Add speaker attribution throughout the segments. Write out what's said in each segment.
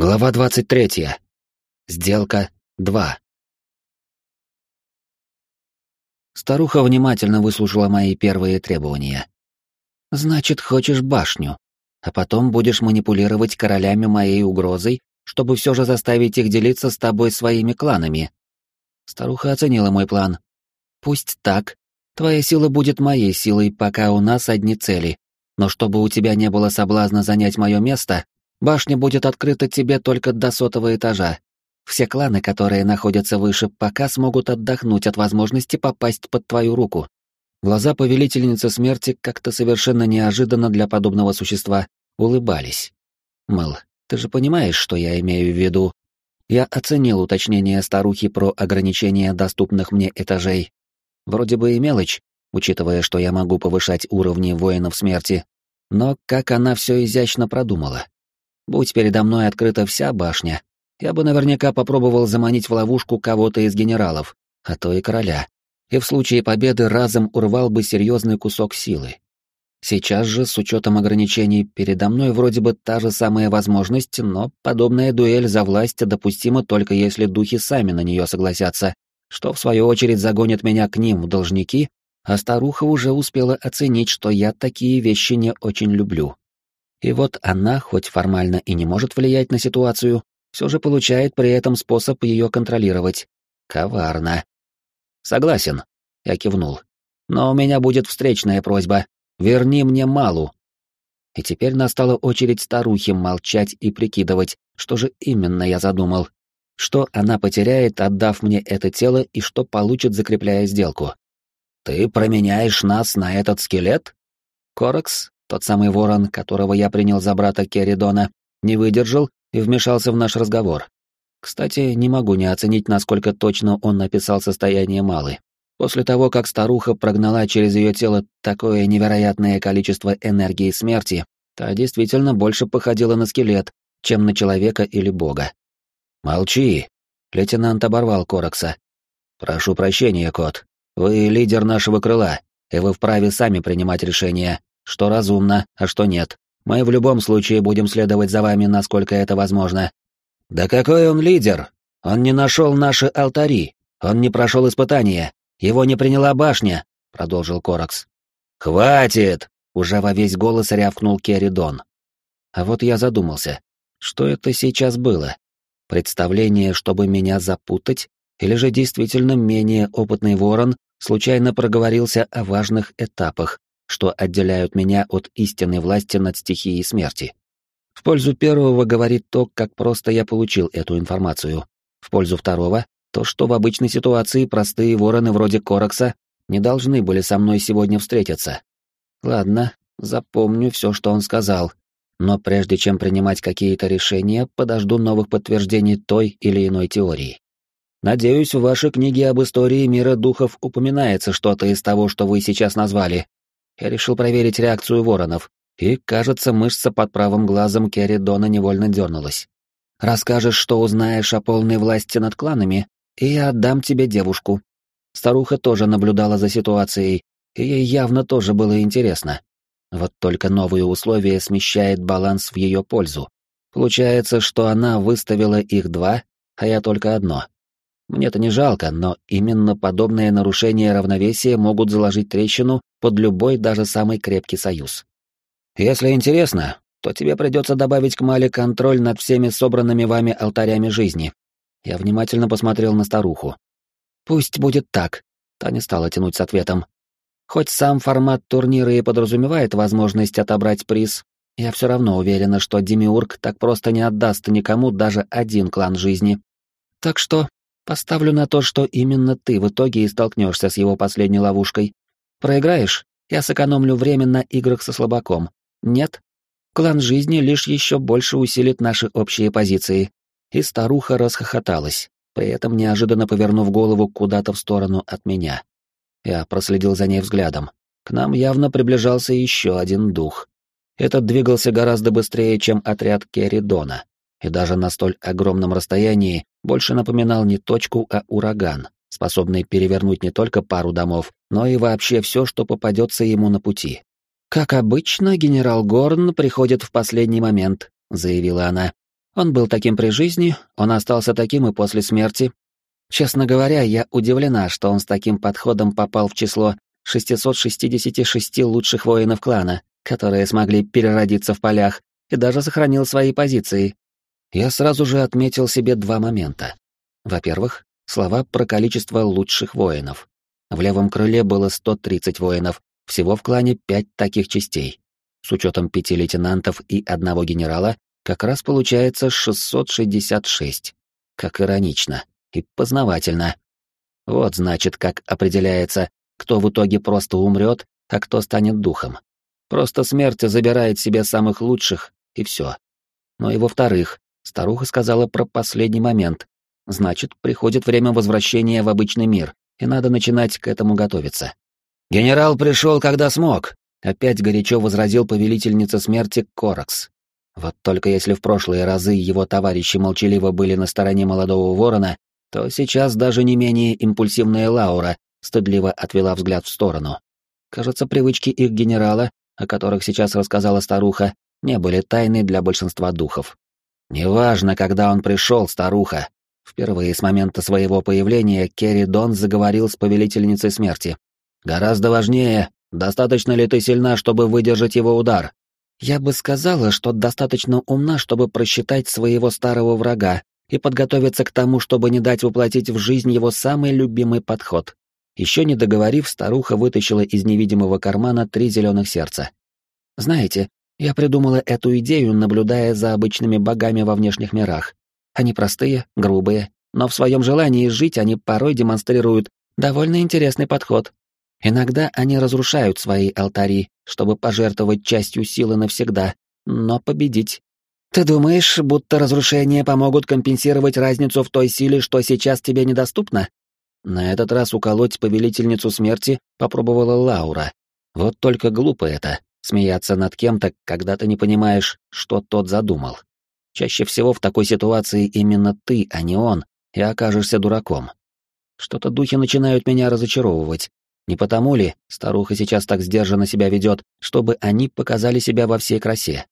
Speaker 1: Глава 23. Сделка 2. Старуха внимательно выслушала мои первые требования. «Значит, хочешь башню, а потом будешь манипулировать королями моей угрозой, чтобы все же заставить их делиться с тобой своими кланами». Старуха оценила мой план. «Пусть так. Твоя сила будет моей силой, пока у нас одни цели. Но чтобы у тебя не было соблазна занять мое место, Башня будет открыта тебе только до сотого этажа. Все кланы, которые находятся выше, пока смогут отдохнуть от возможности попасть под твою руку. Глаза повелительницы смерти как-то совершенно неожиданно для подобного существа улыбались. Мэл, ты же понимаешь, что я имею в виду? Я оценил уточнение старухи про ограничение доступных мне этажей. Вроде бы и мелочь, учитывая, что я могу повышать уровни воинов смерти, но как она все изящно продумала. Будь передо мной открыта вся башня, я бы наверняка попробовал заманить в ловушку кого-то из генералов, а то и короля, и в случае победы разом урвал бы серьезный кусок силы. Сейчас же, с учетом ограничений, передо мной вроде бы та же самая возможность, но подобная дуэль за власть допустима только если духи сами на нее согласятся, что в свою очередь загонит меня к ним в должники, а старуха уже успела оценить, что я такие вещи не очень люблю. И вот она, хоть формально и не может влиять на ситуацию, все же получает при этом способ ее контролировать. Коварно. Согласен, я кивнул. Но у меня будет встречная просьба. Верни мне Малу. И теперь настала очередь старухи молчать и прикидывать, что же именно я задумал. Что она потеряет, отдав мне это тело, и что получит, закрепляя сделку. «Ты променяешь нас на этот скелет?» Коракс, тот самый ворон, которого я принял за брата Керридона, не выдержал и вмешался в наш разговор. Кстати, не могу не оценить, насколько точно он написал состояние Малы. После того, как старуха прогнала через ее тело такое невероятное количество энергии смерти, та действительно больше походила на скелет, чем на человека или бога. «Молчи!» — лейтенант оборвал Коракса. «Прошу прощения, кот. Вы лидер нашего крыла, и вы вправе сами принимать решения, что разумно, а что нет. Мы в любом случае будем следовать за вами, насколько это возможно. Да какой он лидер? Он не нашел наши алтари. Он не прошел испытания. Его не приняла башня, продолжил Коракс. Хватит! Уже во весь голос рявкнул Керридон. А вот я задумался, что это сейчас было? Представление, чтобы меня запутать, или же действительно менее опытный ворон случайно проговорился о важных этапах, что отделяют меня от истинной власти над стихией смерти. В пользу первого говорит то, как просто я получил эту информацию. В пользу второго — то, что в обычной ситуации простые вороны вроде Коракса не должны были со мной сегодня встретиться. Ладно, запомню все, что он сказал. Но прежде чем принимать какие-то решения, подожду новых подтверждений той или иной теории. Надеюсь, в вашей книге об истории мира духов упоминается что-то из того, что вы сейчас назвали, я решил проверить реакцию воронов, и, кажется, мышца под правым глазом Керри Дона невольно дернулась. «Расскажешь, что узнаешь о полной власти над кланами, и я отдам тебе девушку». Старуха тоже наблюдала за ситуацией, и ей явно тоже было интересно. Вот только новые условия смещает баланс в ее пользу. Получается, что она выставила их два, а я только одно. Мне-то не жалко, но именно подобные нарушения равновесия могут заложить трещину под любой, даже самый крепкий союз. Если интересно, то тебе придется добавить к Мале контроль над всеми собранными вами алтарями жизни. Я внимательно посмотрел на старуху. Пусть будет так. Таня стала тянуть с ответом. Хоть сам формат турнира и подразумевает возможность отобрать приз, я все равно уверена, что Демиург так просто не отдаст никому даже один клан жизни. Так что Поставлю на то, что именно ты в итоге и столкнешься с его последней ловушкой. Проиграешь, я сэкономлю время на играх со слабаком. Нет? Клан жизни лишь еще больше усилит наши общие позиции. И старуха расхохоталась, при этом неожиданно повернув голову куда-то в сторону от меня. Я проследил за ней взглядом. К нам явно приближался еще один дух. Этот двигался гораздо быстрее, чем отряд Керридона и даже на столь огромном расстоянии больше напоминал не точку, а ураган, способный перевернуть не только пару домов, но и вообще все, что попадется ему на пути. «Как обычно, генерал Горн приходит в последний момент», — заявила она. Он был таким при жизни, он остался таким и после смерти. Честно говоря, я удивлена, что он с таким подходом попал в число 666 лучших воинов клана, которые смогли переродиться в полях, и даже сохранил свои позиции. Я сразу же отметил себе два момента. Во-первых, слова про количество лучших воинов. В левом крыле было 130 воинов, всего в клане пять таких частей. С учетом пяти лейтенантов и одного генерала, как раз получается 666. Как иронично и познавательно. Вот значит, как определяется, кто в итоге просто умрет, а кто станет духом. Просто смерть забирает себе самых лучших, и все. Но и во-вторых, старуха сказала про последний момент. Значит, приходит время возвращения в обычный мир, и надо начинать к этому готовиться. «Генерал пришел, когда смог», — опять горячо возразил повелительница смерти Коракс. Вот только если в прошлые разы его товарищи молчаливо были на стороне молодого ворона, то сейчас даже не менее импульсивная Лаура стыдливо отвела взгляд в сторону. Кажется, привычки их генерала, о которых сейчас рассказала старуха, не были тайны для большинства духов. «Неважно, когда он пришел, старуха». Впервые с момента своего появления Керри Дон заговорил с повелительницей смерти. «Гораздо важнее, достаточно ли ты сильна, чтобы выдержать его удар?» «Я бы сказала, что достаточно умна, чтобы просчитать своего старого врага и подготовиться к тому, чтобы не дать воплотить в жизнь его самый любимый подход. Еще не договорив, старуха вытащила из невидимого кармана три зеленых сердца. «Знаете, я придумала эту идею, наблюдая за обычными богами во внешних мирах. Они простые, грубые, но в своем желании жить они порой демонстрируют довольно интересный подход. Иногда они разрушают свои алтари, чтобы пожертвовать частью силы навсегда, но победить. Ты думаешь, будто разрушения помогут компенсировать разницу в той силе, что сейчас тебе недоступна? На этот раз уколоть повелительницу смерти попробовала Лаура. Вот только глупо это — смеяться над кем-то, когда ты не понимаешь, что тот задумал. Чаще всего в такой ситуации именно ты, а не он, и окажешься дураком. Что-то духи начинают меня разочаровывать. Не потому ли старуха сейчас так сдержанно себя ведет, чтобы они показали себя во всей красе?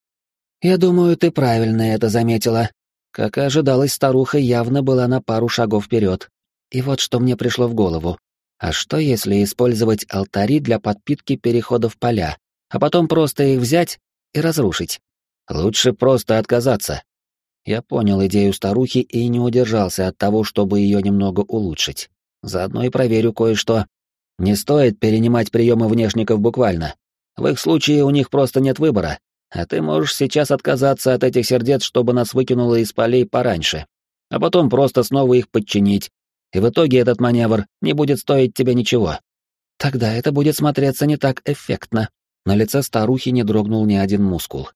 Speaker 1: Я думаю, ты правильно это заметила. Как и ожидалось, старуха явно была на пару шагов вперед, и вот что мне пришло в голову. А что если использовать алтари для подпитки переходов поля, а потом просто их взять и разрушить? Лучше просто отказаться. Я понял идею старухи и не удержался от того, чтобы ее немного улучшить. Заодно и проверю кое-что. Не стоит перенимать приемы внешников буквально. В их случае у них просто нет выбора, а ты можешь сейчас отказаться от этих сердец, чтобы нас выкинуло из полей пораньше, а потом просто снова их подчинить, и в итоге этот маневр не будет стоить тебе ничего. Тогда это будет смотреться не так эффектно. На лице старухи не дрогнул ни один мускул.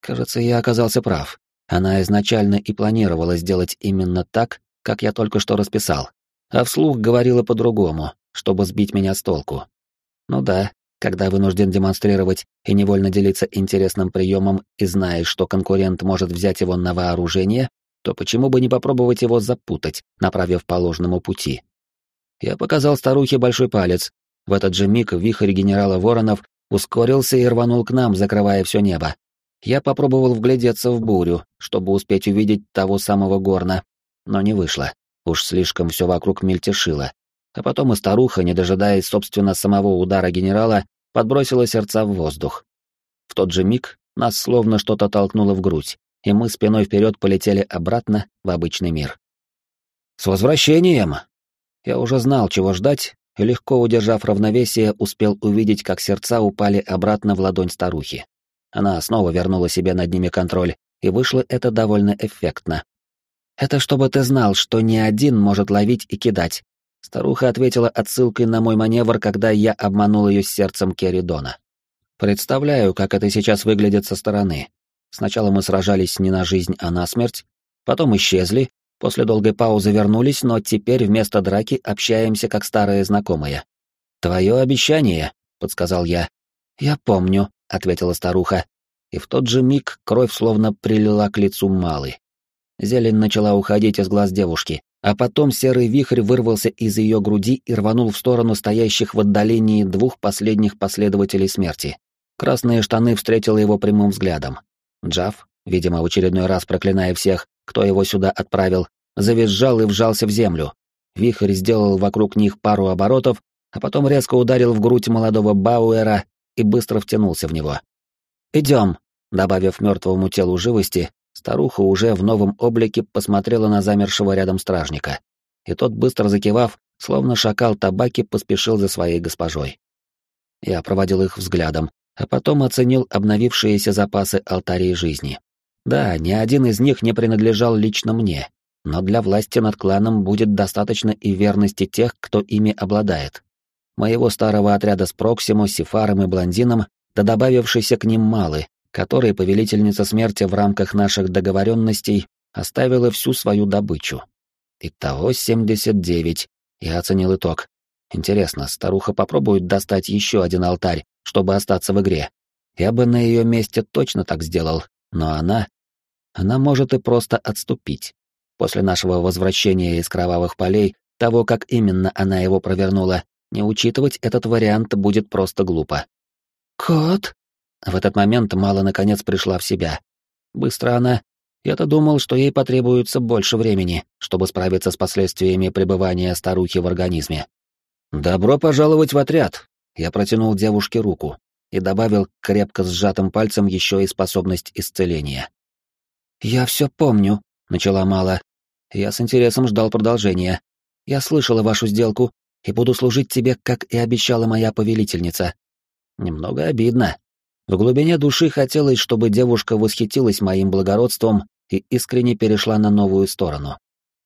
Speaker 1: Кажется, я оказался прав. Она изначально и планировала сделать именно так, как я только что расписал, а вслух говорила по-другому, чтобы сбить меня с толку. Ну да, когда вынужден демонстрировать и невольно делиться интересным приемом и знаешь, что конкурент может взять его на вооружение, то почему бы не попробовать его запутать, направив по ложному пути? Я показал старухе большой палец. В этот же миг вихрь генерала Воронов ускорился и рванул к нам, закрывая все небо. Я попробовал вглядеться в бурю, чтобы успеть увидеть того самого горна, но не вышло. Уж слишком все вокруг мельтешило. А потом и старуха, не дожидаясь, собственно, самого удара генерала, подбросила сердца в воздух. В тот же миг нас словно что-то толкнуло в грудь и мы спиной вперед полетели обратно в обычный мир. «С возвращением!» Я уже знал, чего ждать, легко удержав равновесие, успел увидеть, как сердца упали обратно в ладонь старухи. Она снова вернула себе над ними контроль, и вышло это довольно эффектно. «Это чтобы ты знал, что ни один может ловить и кидать», Старуха ответила отсылкой на мой маневр, когда я обманул ее сердцем Керридона. Представляю, как это сейчас выглядит со стороны. Сначала мы сражались не на жизнь, а на смерть, потом исчезли, после долгой паузы вернулись, но теперь вместо драки общаемся как старые знакомые. «Твое обещание», — подсказал я. «Я помню», — ответила старуха. И в тот же миг кровь словно прилила к лицу Малы. Зелень начала уходить из глаз девушки, а потом серый вихрь вырвался из ее груди и рванул в сторону стоящих в отдалении двух последних последователей смерти. Красные штаны встретила его прямым взглядом. Джав, видимо, в очередной раз проклиная всех, кто его сюда отправил, завизжал и вжался в землю. Вихрь сделал вокруг них пару оборотов, а потом резко ударил в грудь молодого Бауэра и быстро втянулся в него. «Идем», — добавив мертвому телу живости, старуха уже в новом облике посмотрела на замершего рядом стражника. И тот, быстро закивав, словно шакал табаки, поспешил за своей госпожой. Я проводил их взглядом, а потом оценил обновившиеся запасы алтарей жизни. Да, ни один из них не принадлежал лично мне, но для власти над кланом будет достаточно и верности тех, кто ими обладает. Моего старого отряда с Проксимо, Сифаром и Блондином, да добавившийся к ним Малы, который повелительница смерти в рамках наших договоренностей оставила всю свою добычу. Итого 79, я оценил итог. Интересно, старуха попробует достать еще один алтарь, чтобы остаться в игре. Я бы на ее месте точно так сделал, но она... Она может и просто отступить. После нашего возвращения из кровавых полей, того, как именно она его провернула, не учитывать этот вариант будет просто глупо. «Кот?» В этот момент Мала наконец пришла в себя. Быстро она. Я-то думал, что ей потребуется больше времени, чтобы справиться с последствиями пребывания старухи в организме. «Добро пожаловать в отряд!» Я протянул девушке руку и добавил крепко сжатым пальцем еще и способность исцеления. «Я все помню», — начала Мала. Я с интересом ждал продолжения. «Я слышала вашу сделку и буду служить тебе, как и обещала моя повелительница». Немного обидно. В глубине души хотелось, чтобы девушка восхитилась моим благородством и искренне перешла на новую сторону.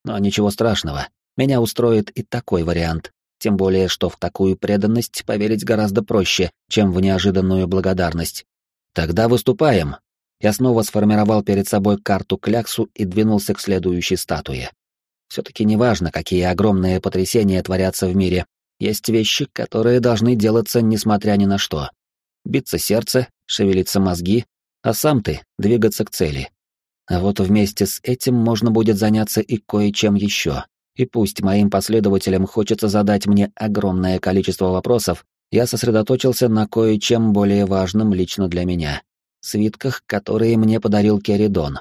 Speaker 1: Но ничего страшного, меня устроит и такой вариант. Тем более, что в такую преданность поверить гораздо проще, чем в неожиданную благодарность. Тогда выступаем. Я снова сформировал перед собой карту кляксу и двинулся к следующей статуе. Все-таки неважно, какие огромные потрясения творятся в мире, есть вещи, которые должны делаться несмотря ни на что. Биться сердце, шевелиться мозги, а сам ты двигаться к цели. А вот вместе с этим можно будет заняться и кое-чем еще. И пусть моим последователям хочется задать мне огромное количество вопросов, я сосредоточился на кое-чем более важном лично для меня. Свитках, которые мне подарил Керидон.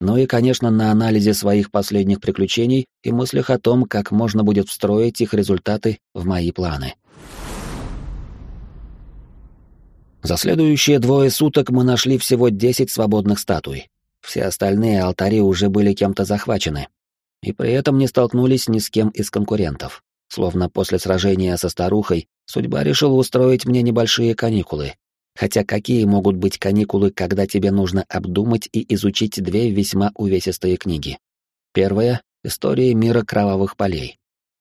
Speaker 1: Ну и, конечно, на анализе своих последних приключений и мыслях о том, как можно будет встроить их результаты в мои планы. За следующие двое суток мы нашли всего 10 свободных статуй. Все остальные алтари уже были кем-то захвачены, и при этом не столкнулись ни с кем из конкурентов. Словно после сражения со старухой судьба решила устроить мне небольшие каникулы. Хотя какие могут быть каникулы, когда тебе нужно обдумать и изучить две весьма увесистые книги? Первая — «История мира кровавых полей».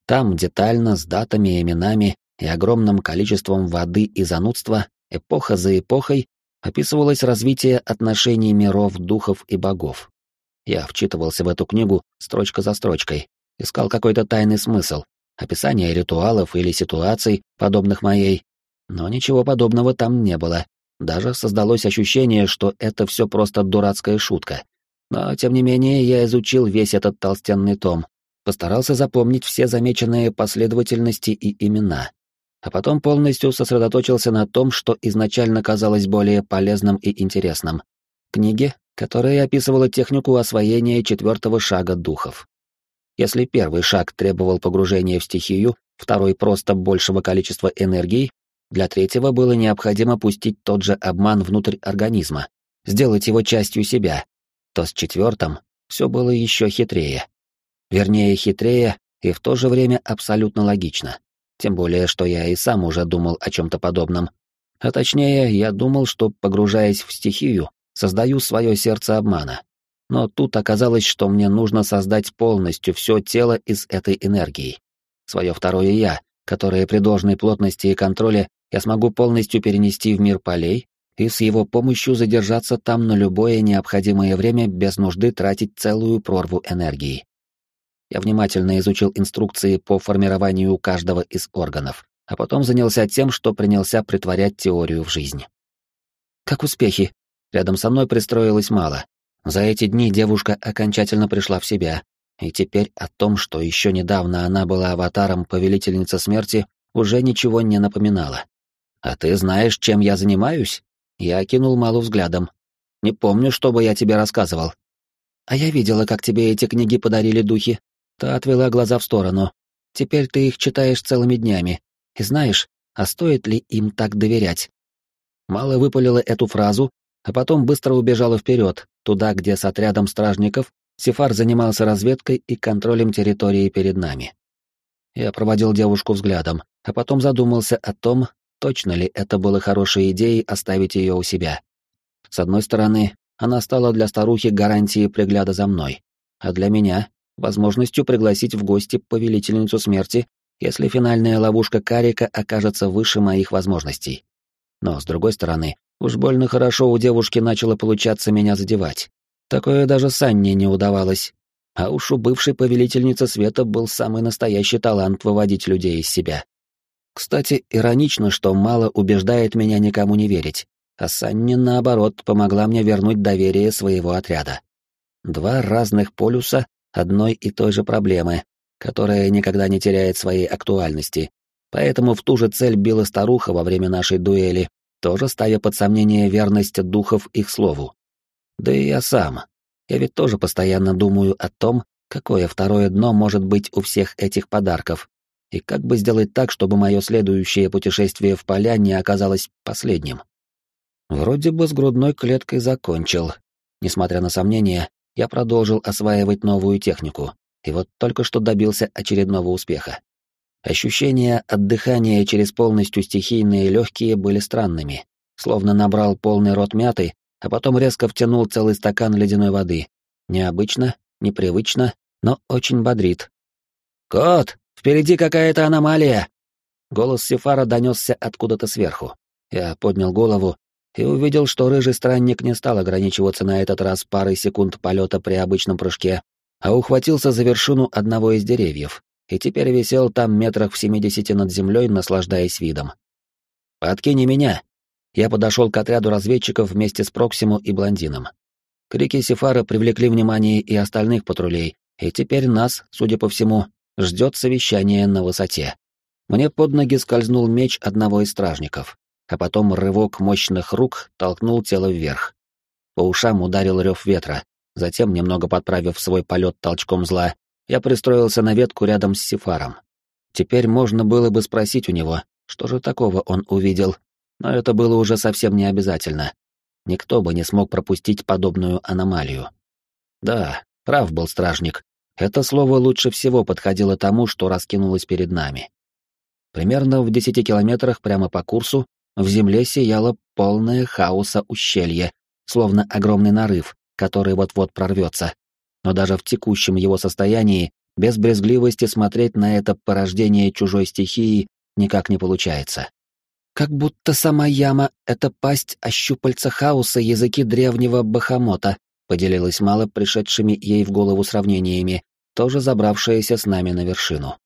Speaker 1: Там детально, с датами, именами и огромным количеством воды и занудства, эпоха за эпохой, описывалось развитие отношений миров, духов и богов. Я вчитывался в эту книгу строчка за строчкой, искал какой-то тайный смысл, описание ритуалов или ситуаций, подобных моей, но ничего подобного там не было. Даже создалось ощущение, что это все просто дурацкая шутка. Но, тем не менее, я изучил весь этот толстенный том, постарался запомнить все замеченные последовательности и имена, а потом полностью сосредоточился на том, что изначально казалось более полезным и интересным. Книги, которая описывала технику освоения четвертого шага духов. Если первый шаг требовал погружения в стихию, второй просто большего количества энергии, для третьего было необходимо пустить тот же обман внутрь организма, сделать его частью себя, то с четвертым все было еще хитрее. Вернее, хитрее и в то же время абсолютно логично. Тем более, что я и сам уже думал о чем-то подобном. А точнее, я думал, что, погружаясь в стихию, создаю свое сердце обмана. Но тут оказалось, что мне нужно создать полностью все тело из этой энергии. Свое второе «я», которое при должной плотности и контроле я смогу полностью перенести в мир полей и с его помощью задержаться там на любое необходимое время без нужды тратить целую прорву энергии. Я внимательно изучил инструкции по формированию каждого из органов, а потом занялся тем, что принялся притворять теорию в жизнь. «Как успехи?» Рядом со мной пристроилось мало. За эти дни девушка окончательно пришла в себя, и теперь о том, что еще недавно она была аватаром повелительницы смерти, уже ничего не напоминала. «А ты знаешь, чем я занимаюсь?» Я окинул Малу взглядом. «Не помню, чтобы я тебе рассказывал». А я видела, как тебе эти книги подарили духи. Та отвела глаза в сторону. Теперь ты их читаешь целыми днями. И знаешь, а стоит ли им так доверять? Мало выпалила эту фразу, а потом быстро убежала вперед, туда, где с отрядом стражников Сефар занимался разведкой и контролем территории перед нами. Я проводил девушку взглядом, а потом задумался о том, точно ли это было хорошей идеей оставить ее у себя. С одной стороны, она стала для старухи гарантией пригляда за мной, а для меня — возможностью пригласить в гости повелительницу смерти, если финальная ловушка Карика окажется выше моих возможностей. Но, с другой стороны, уж больно хорошо у девушки начало получаться меня задевать. Такое даже Санне не удавалось. А уж у бывшей повелительницы света был самый настоящий талант выводить людей из себя. Кстати, иронично, что мало убеждает меня никому не верить, а Санни, наоборот, помогла мне вернуть доверие своего отряда. Два разных полюса одной и той же проблемы, которая никогда не теряет своей актуальности. Поэтому в ту же цель била старуха во время нашей дуэли, тоже ставя под сомнение верность духов их слову. Да и я сам. Я ведь тоже постоянно думаю о том, какое второе дно может быть у всех этих подарков, и как бы сделать так, чтобы мое следующее путешествие в поля не оказалось последним. Вроде бы с грудной клеткой закончил. Несмотря на сомнения, я продолжил осваивать новую технику, и вот только что добился очередного успеха. Ощущения от дыхания через полностью стихийные легкие были странными, словно набрал полный рот мяты, а потом резко втянул целый стакан ледяной воды. Необычно, непривычно, но очень бодрит. «Кот, впереди какая-то аномалия!» Голос Сефара донесся откуда-то сверху. Я поднял голову и увидел, что рыжий странник не стал ограничиваться на этот раз парой секунд полета при обычном прыжке, а ухватился за вершину одного из деревьев, и теперь висел там метрах в семидесяти над землей, наслаждаясь видом. «Подкини меня!» Я подошел к отряду разведчиков вместе с Проксиму и Блондином. Крики Сефара привлекли внимание и остальных патрулей, и теперь нас, судя по всему, ждет совещание на высоте. Мне под ноги скользнул меч одного из стражников а потом рывок мощных рук толкнул тело вверх. По ушам ударил рев ветра, затем, немного подправив свой полет толчком зла, я пристроился на ветку рядом с Сифаром. Теперь можно было бы спросить у него, что же такого он увидел, но это было уже совсем не обязательно. Никто бы не смог пропустить подобную аномалию. Да, прав был стражник. Это слово лучше всего подходило тому, что раскинулось перед нами. Примерно в десяти километрах прямо по курсу в земле сияло полное хаоса ущелье, словно огромный нарыв, который вот-вот прорвется. Но даже в текущем его состоянии, без брезгливости смотреть на это порождение чужой стихии никак не получается. Как будто сама яма — это пасть ощупальца хаоса языки древнего Бахамота, поделилась мало пришедшими ей в голову сравнениями, тоже забравшаяся с нами на вершину.